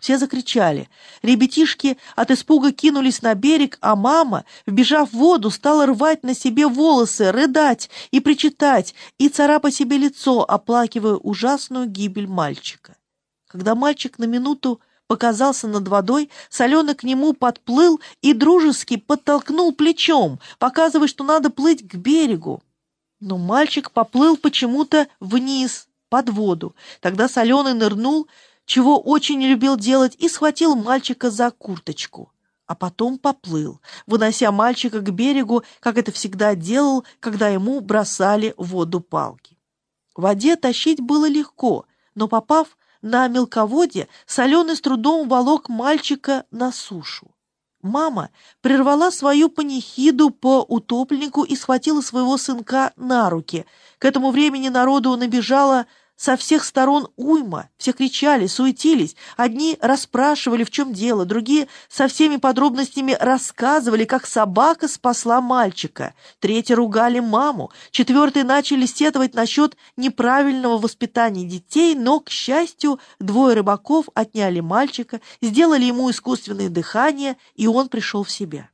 Все закричали. Ребятишки от испуга кинулись на берег, а мама, вбежав в воду, стала рвать на себе волосы, рыдать и причитать, и царапать себе лицо, оплакивая ужасную гибель мальчика. Когда мальчик на минуту показался над водой, Соленый к нему подплыл и дружески подтолкнул плечом, показывая, что надо плыть к берегу. Но мальчик поплыл почему-то вниз, под воду. Тогда Соленый нырнул, чего очень любил делать, и схватил мальчика за курточку. А потом поплыл, вынося мальчика к берегу, как это всегда делал, когда ему бросали в воду палки. В воде тащить было легко, но попав на мелководье, соленый с трудом волок мальчика на сушу. Мама прервала свою панихиду по утопленнику и схватила своего сынка на руки. К этому времени народу набежало со всех сторон уйма, все кричали, суетились. Одни расспрашивали, в чем дело, другие со всеми подробностями рассказывали, как собака спасла мальчика. Третьи ругали маму, четвертые начали сетовать насчет неправильного воспитания детей, но, к счастью, двое рыбаков отняли мальчика, сделали ему искусственное дыхание, и он пришел в себя.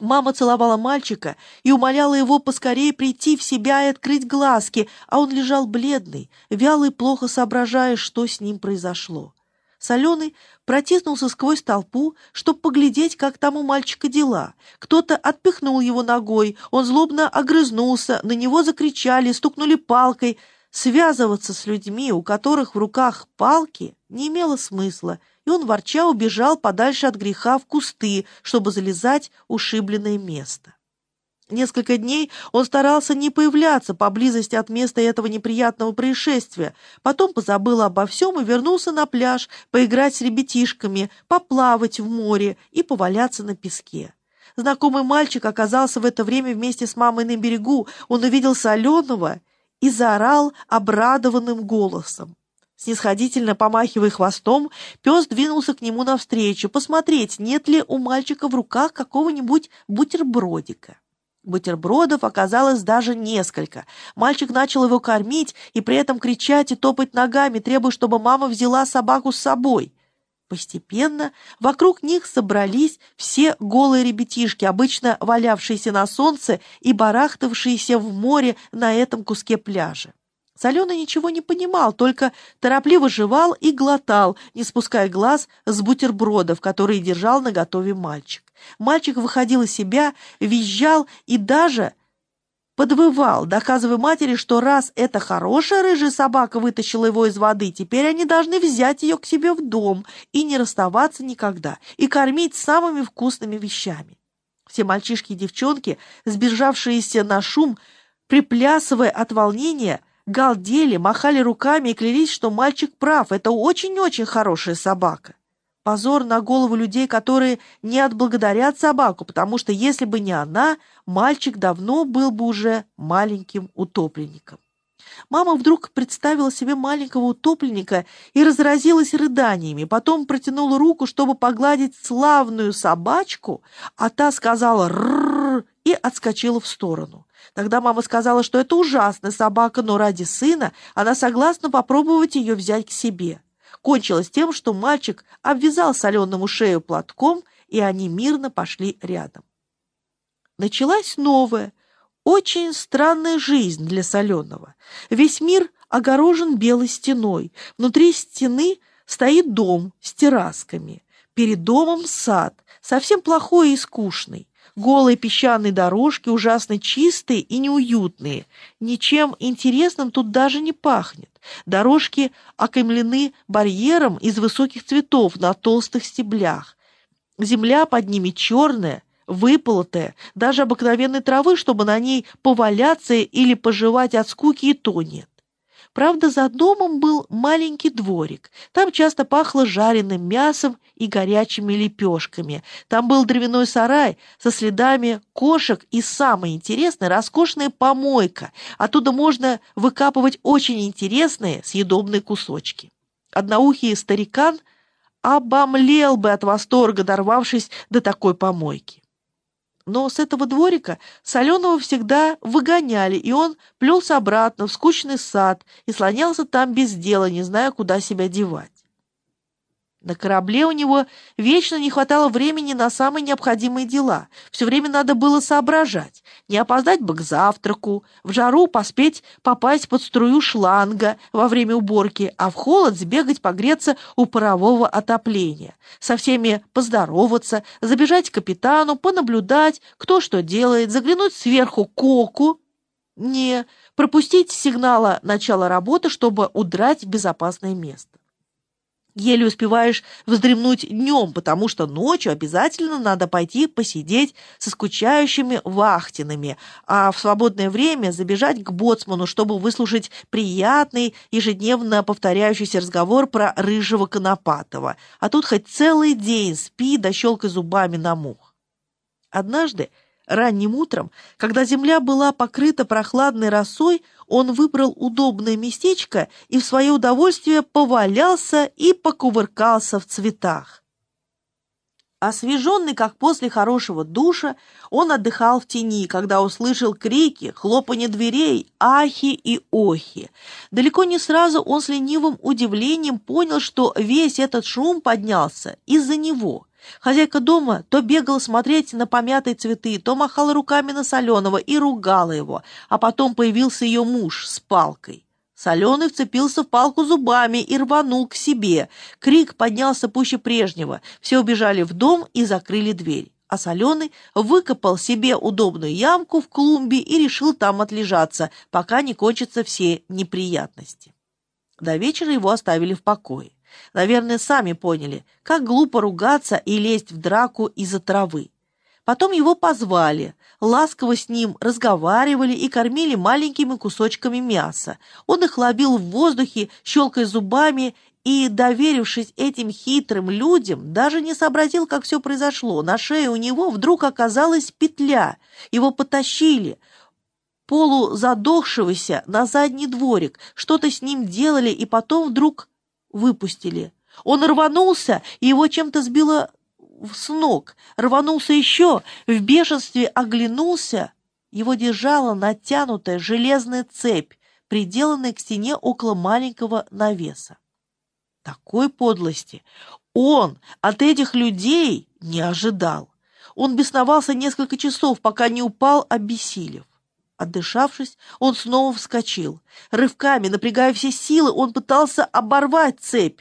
Мама целовала мальчика и умоляла его поскорее прийти в себя и открыть глазки, а он лежал бледный, вялый, плохо соображая, что с ним произошло. Соленый протиснулся сквозь толпу, чтобы поглядеть, как там у мальчика дела. Кто-то отпихнул его ногой, он злобно огрызнулся, на него закричали, стукнули палкой. Связываться с людьми, у которых в руках палки, не имело смысла — и он ворча убежал подальше от греха в кусты, чтобы залезать ушибленное место. Несколько дней он старался не появляться поблизости от места этого неприятного происшествия, потом позабыл обо всем и вернулся на пляж поиграть с ребятишками, поплавать в море и поваляться на песке. Знакомый мальчик оказался в это время вместе с мамой на берегу. Он увидел Соленого и заорал обрадованным голосом. Снисходительно помахивая хвостом, пес двинулся к нему навстречу, посмотреть, нет ли у мальчика в руках какого-нибудь бутербродика. Бутербродов оказалось даже несколько. Мальчик начал его кормить и при этом кричать и топать ногами, требуя, чтобы мама взяла собаку с собой. Постепенно вокруг них собрались все голые ребятишки, обычно валявшиеся на солнце и барахтавшиеся в море на этом куске пляжа. Соленый ничего не понимал, только торопливо жевал и глотал, не спуская глаз с бутербродов, которые держал наготове мальчик. Мальчик выходил из себя, визжал и даже подвывал, доказывая матери, что раз эта хорошая рыжая собака вытащила его из воды, теперь они должны взять ее к себе в дом и не расставаться никогда, и кормить самыми вкусными вещами. Все мальчишки и девчонки, сбежавшиеся на шум, приплясывая от волнения, галдели, махали руками и клялись, что мальчик прав, это очень-очень хорошая собака. Позор на голову людей, которые не отблагодарят собаку, потому что если бы не она, мальчик давно был бы уже маленьким утопленником. Мама вдруг представила себе маленького утопленника и разразилась рыданиями, потом протянула руку, чтобы погладить славную собачку, а та сказала «рррр» и отскочила в сторону. Тогда мама сказала, что это ужасная собака, но ради сына она согласна попробовать ее взять к себе. Кончилось тем, что мальчик обвязал соленому шею платком, и они мирно пошли рядом. Началась новая, очень странная жизнь для соленого. Весь мир огорожен белой стеной. Внутри стены стоит дом с террасками. Перед домом сад, совсем плохой и скучный. Голые песчаные дорожки ужасно чистые и неуютные. Ничем интересным тут даже не пахнет. Дорожки окаймлены барьером из высоких цветов на толстых стеблях. Земля под ними черная, выполотая, даже обыкновенной травы, чтобы на ней поваляться или пожевать от скуки, и то нет. Правда, за домом был маленький дворик. Там часто пахло жареным мясом и горячими лепешками. Там был дровяной сарай со следами кошек и, самое интересное, роскошная помойка. Оттуда можно выкапывать очень интересные съедобные кусочки. Одноухий старикан обомлел бы от восторга, дорвавшись до такой помойки. Но с этого дворика Соленого всегда выгоняли, и он плелся обратно в скучный сад и слонялся там без дела, не зная, куда себя девать. На корабле у него вечно не хватало времени на самые необходимые дела. Все время надо было соображать. Не опоздать бы к завтраку, в жару поспеть попасть под струю шланга во время уборки, а в холод сбегать погреться у парового отопления. Со всеми поздороваться, забежать к капитану, понаблюдать, кто что делает, заглянуть сверху коку. Не пропустить сигнала начала работы, чтобы удрать в безопасное место. Еле успеваешь вздремнуть днем, потому что ночью обязательно надо пойти посидеть со скучающими вахтинами, а в свободное время забежать к боцману, чтобы выслушать приятный, ежедневно повторяющийся разговор про рыжего Конопатова. А тут хоть целый день спи да щелкай зубами на мух. Однажды, ранним утром, когда земля была покрыта прохладной росой, он выбрал удобное местечко и в свое удовольствие повалялся и покувыркался в цветах. Освеженный, как после хорошего душа, он отдыхал в тени, когда услышал крики, хлопанье дверей, ахи и охи. Далеко не сразу он с ленивым удивлением понял, что весь этот шум поднялся из-за него. Хозяйка дома то бегала смотреть на помятые цветы, то махала руками на Соленого и ругала его, а потом появился ее муж с палкой. Соленый вцепился в палку зубами и рванул к себе. Крик поднялся пуще прежнего. Все убежали в дом и закрыли дверь. А Соленый выкопал себе удобную ямку в клумбе и решил там отлежаться, пока не кончатся все неприятности. До вечера его оставили в покое. Наверное, сами поняли, как глупо ругаться и лезть в драку из-за травы. Потом его позвали, ласково с ним разговаривали и кормили маленькими кусочками мяса. Он их ловил в воздухе, щелкая зубами, и, доверившись этим хитрым людям, даже не сообразил, как все произошло. На шее у него вдруг оказалась петля. Его потащили, полузадохшегося, на задний дворик. Что-то с ним делали, и потом вдруг выпустили. Он рванулся, и его чем-то сбило с ног. Рванулся еще, в бешенстве оглянулся. Его держала натянутая железная цепь, приделанная к стене около маленького навеса. Такой подлости он от этих людей не ожидал. Он бесновался несколько часов, пока не упал, обессилев. Отдышавшись, он снова вскочил. Рывками, напрягая все силы, он пытался оборвать цепь.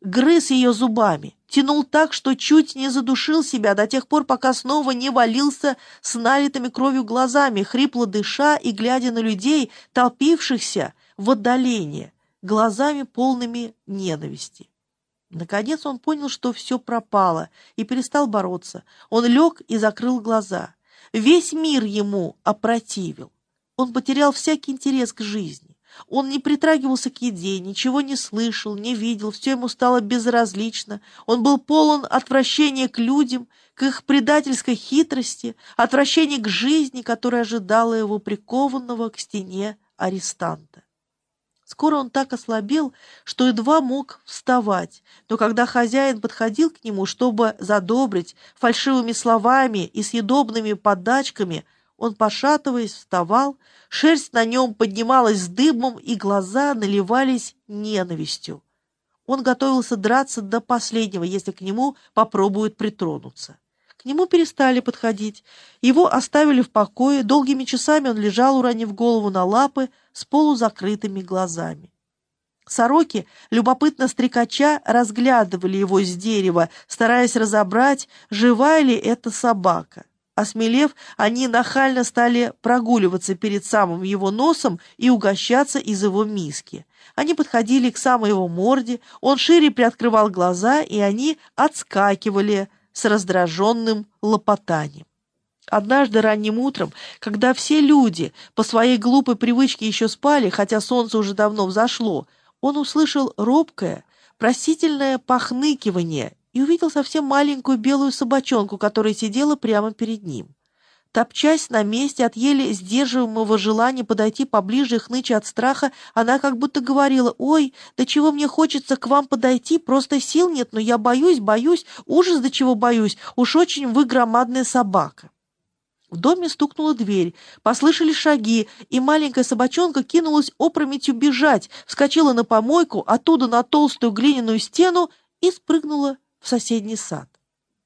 Грыз ее зубами, тянул так, что чуть не задушил себя до тех пор, пока снова не валился с налитыми кровью глазами, хрипло дыша и глядя на людей, толпившихся в отдалении, глазами полными ненависти. Наконец он понял, что все пропало, и перестал бороться. Он лег и закрыл глаза. Весь мир ему опротивил. Он потерял всякий интерес к жизни. Он не притрагивался к еде, ничего не слышал, не видел, все ему стало безразлично. Он был полон отвращения к людям, к их предательской хитрости, отвращения к жизни, которая ожидала его прикованного к стене арестанта. Скоро он так ослабел, что едва мог вставать, но когда хозяин подходил к нему, чтобы задобрить фальшивыми словами и съедобными подачками, он, пошатываясь, вставал, шерсть на нем поднималась с дымом, и глаза наливались ненавистью. Он готовился драться до последнего, если к нему попробуют притронуться. К нему перестали подходить. Его оставили в покое. Долгими часами он лежал, уронив голову на лапы, с полузакрытыми глазами. Сороки, любопытно стрекача, разглядывали его с дерева, стараясь разобрать, живая ли это собака. Осмелев, они нахально стали прогуливаться перед самым его носом и угощаться из его миски. Они подходили к самой его морде, он шире приоткрывал глаза, и они отскакивали, с раздраженным лопотанием. Однажды ранним утром, когда все люди по своей глупой привычке еще спали, хотя солнце уже давно взошло, он услышал робкое, просительное похныкивание и увидел совсем маленькую белую собачонку, которая сидела прямо перед ним. Топчась на месте от еле сдерживаемого желания подойти поближе и хныча от страха, она как будто говорила, «Ой, до чего мне хочется к вам подойти, просто сил нет, но я боюсь, боюсь, ужас до чего боюсь, уж очень вы громадная собака». В доме стукнула дверь, послышали шаги, и маленькая собачонка кинулась опрометью бежать, вскочила на помойку, оттуда на толстую глиняную стену и спрыгнула в соседний сад.